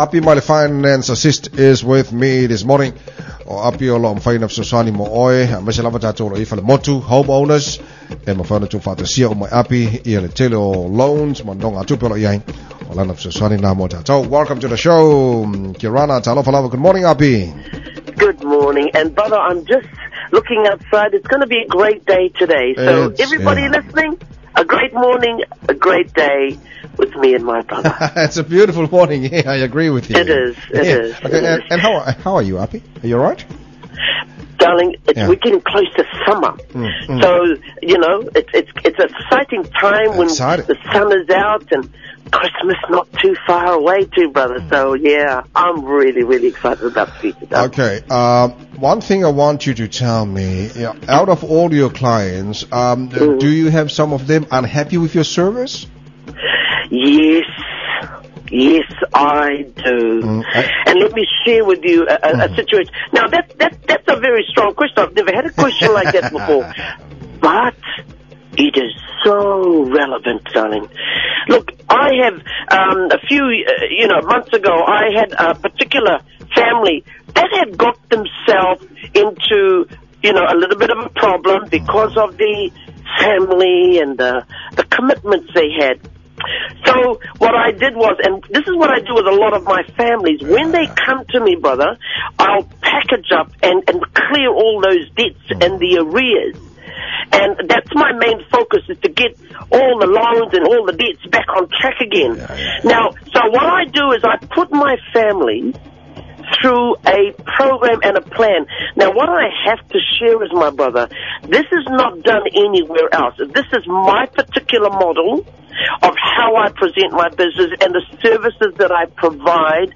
Api Male Finance Assist is with me this morning. O Api o lo mawhaina fsosani mo oe, a mese lava tātou lo ifa le motu, homeowners, e mawhaina tu whātasia o mai Api, i le tele o loans, ma nonga tupelo iai, o lana fsosani nā mo tātou. Welcome to the show, Kirana Talofa Lava. Good morning, Api. Good morning. And brother, I'm just looking outside. It's going to be a great day today. So It's- everybody yeah. listening, a great morning, a great day with me and my brother. it's a beautiful morning. Yeah, I agree with you. It is, it yeah. is, Okay, it and, is. and how how are you, Api? Are you alright? Darling, it's, Yeah. we're getting close to summer. mm. So, you know, it's, it's, it's an exciting time when Exciting. the sun is out and Christmas not too far away too, brother. So yeah, I'm really, really excited about the future. darling. Okay. Um, one thing I want you to tell me, yeah, out of all your clients, um, Mm. do you have some of them unhappy with your service? Yes, yes, I do. Mm, I- And let me share with you a, a, a situation. Now that that that's a very strong question. I've never had a question like that before, but it is so relevant, darling. Look, I have um, a few, uh, you know, months ago, I had a particular family that had got themselves into, you know, a little bit of a problem because of the family and the the commitments they had. So what I did was, and this is what I do with a lot of my families, when they come to me, brother, I'll package up and, and clear all those debts and the arrears. And that's my main focus is to get all the loans and all the debts back on track again. Yeah, yeah, Now, so what I do is I put my family through a program and a plan. Now, what I have to share is, my brother, this is not done anywhere else. This is my particular model of how I present my business and the services that I provide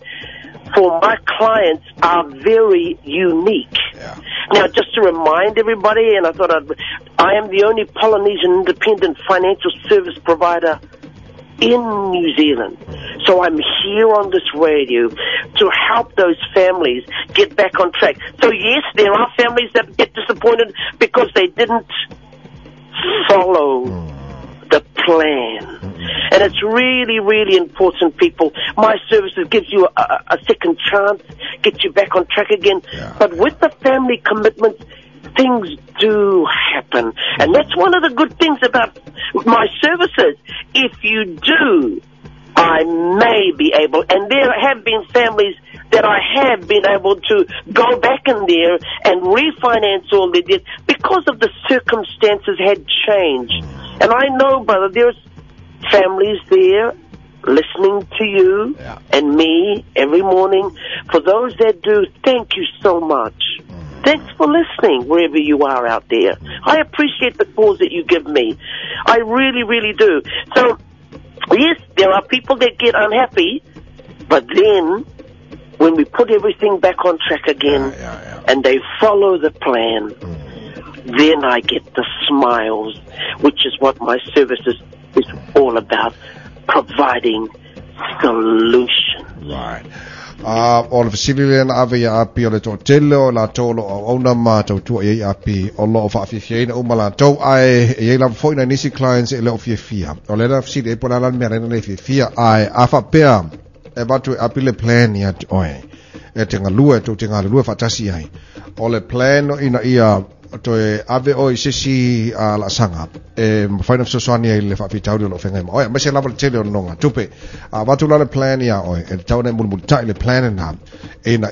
for my clients are very unique. Yeah. Now, just to remind everybody, and I thought I'd, I am the only Polynesian independent financial service provider in New Zealand. So I'm here on this radio to help those families get back on track. So yes, there are families that get disappointed because they didn't follow the plan. And it's really, really important, people. My services gives you a, a second chance, get you back on track again. Yeah. But with the family commitments, things do happen. And that's one of the good things about my services. If you do, I may be able, and there have been families that I have been able to go back in there and refinance all their debts because of the circumstances had changed. And I know, brother, there's families there listening to you Yeah. and me every morning. For those that do, thank you so much. Thanks for listening wherever you are out there. I appreciate the calls that you give me. I really, really do. So, yes, there are people that get unhappy, but then when we put everything back on track again Yeah, yeah, yeah. and they follow the plan, then I get the smiles, which is what my services is all about, providing solutions. Right. Uh, o le fasilile na ave ia api o le tō tele o la tōlo o auna mā tau tua i api o lo o whaafiafia ina uma la tau ai e ei lava fo ina nisi clients e leo fiafia. O le la fasile e pona lan mea reina le fiafia ai a whapea e batu e api le plan ia te oe. E te ngalua e tau te ngalua whatasi ai. O le plan o ina ia to e ave o i a la sanga. E le ma lava le tele tupe a la le plan oe. Tau mulu tai le plan na e na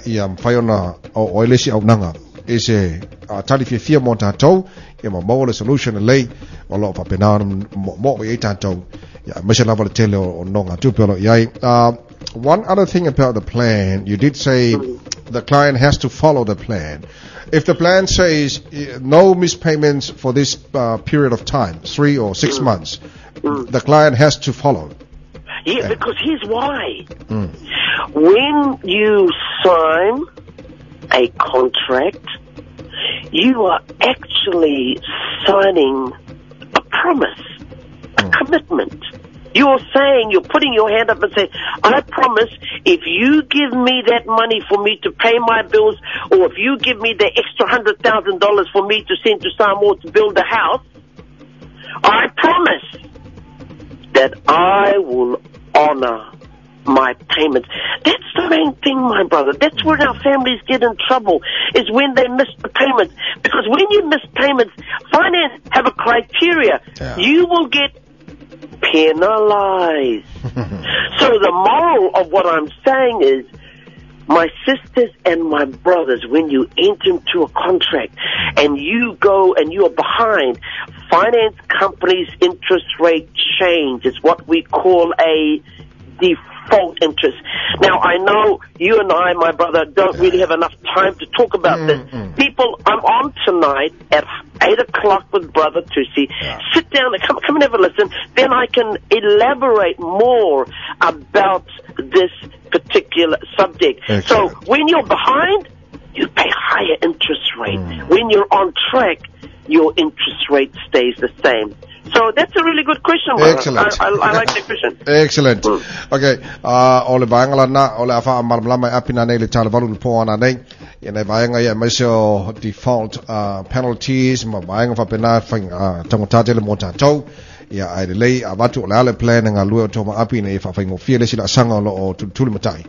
o au nanga. E se a tali fia mo e ma le solution o mo lava le tele o tupe one other thing about the plan you did say the client has to follow the plan if the plan says uh, no mispayments for this uh, period of time, three or six months, the client has to follow. Yeah, because here's why. Mm. When you sign a contract, you are actually signing a promise, a commitment. You're saying, you're putting your hand up and saying, I promise if you give me that money for me to pay my bills, or if you give me the extra hundred thousand dollars for me to send to Samoa to build a house, I promise that I will honor my payments. That's the main thing, my brother. That's where our families get in trouble, is when they miss the payments. Because when you miss payments, finance have a criteria. Yeah. You will get penalized. so the moral of what I'm saying is, my sisters and my brothers, when you enter into a contract and you go and you are behind, finance companies' interest rate change is what we call a default interest. Now, I know you and I, my brother, don't really have enough time to talk about mm, this. Mm. People, I'm on tonight at 8 o'clock with Brother Tusi. Sit down and come, come and have a listen. Then I can elaborate more about this particular subject. So when you're behind, you pay higher interest rate. Mm. When you're on track, your interest rate stays the same. So that's a really good question. Excellent. I, I, I like that question. Excellent. Mm. Okay. Uh, o le vaenga lana, o le afa malam lama e apina nei le tala valu le po ana nei. Ia nei vaenga ia mai seo default uh, penalties, ma vaenga fa pena whaing uh, tangotate le mo tātou. Ia ai le lei a o le ale plan ngā lua o tōma api nei fa whaingo fia le sila sanga o lo o tuli matai.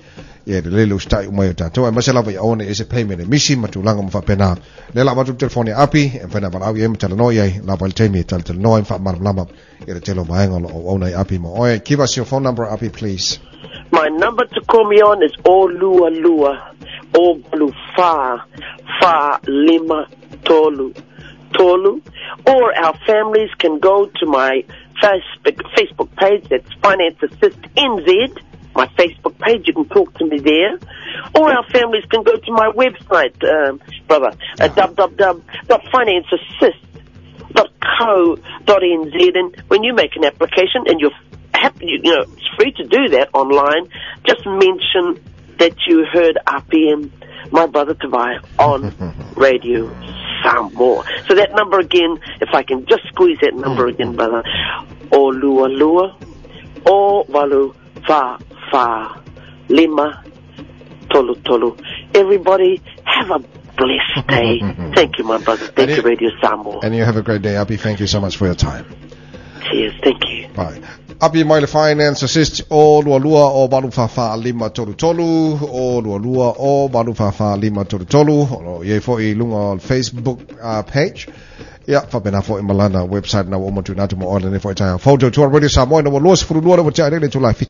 Ia le lei lo stai umai o tātou. Ai masela vai aone e se payment e misi ma tūlanga ma fa pena. Le la watu telefoni api, e whaina walau i e matala noi ai, la wale teimi e tala tala noi, fa lama. Ia le telo vaenga o lo o aunai api mo. Oe, give us your phone number api please. My number to call me on is O Lua Lua, O Balu Fa, Fa Lima Tolu, Tolu. Or our families can go to my Facebook, Facebook page, that's Finance Assist NZ, my Facebook page, you can talk to me there. Or our families can go to my website, um, brother, uh, www.financeassist.co.nz and when you make an application and you're happy, you know, it's free to do that online, just mention that you heard RPM, my brother Tavai, on radio Samoa. So that number again, if I can just squeeze that number again, mm-hmm. brother, o lua lua, o walu fa fa lima tolu tolu. Everybody have a blessed day. Thank you, my brother. Thank And you, it- Radio Samoa. And you have a great day, Api. Thank you so much for your time. Cheers. Thank you. Bye. Api mai le finance assist o lua lua o balu fafa lima tolu tolu o lua lua o balu fafa lima tolu tolu o ye fo i lunga o Facebook uh, page. Ia, fa pena fo i malana website na o mo tu na tu mo ole ne fo i tai photo to radio Samoa na mo los furu lua na mo tai le tu life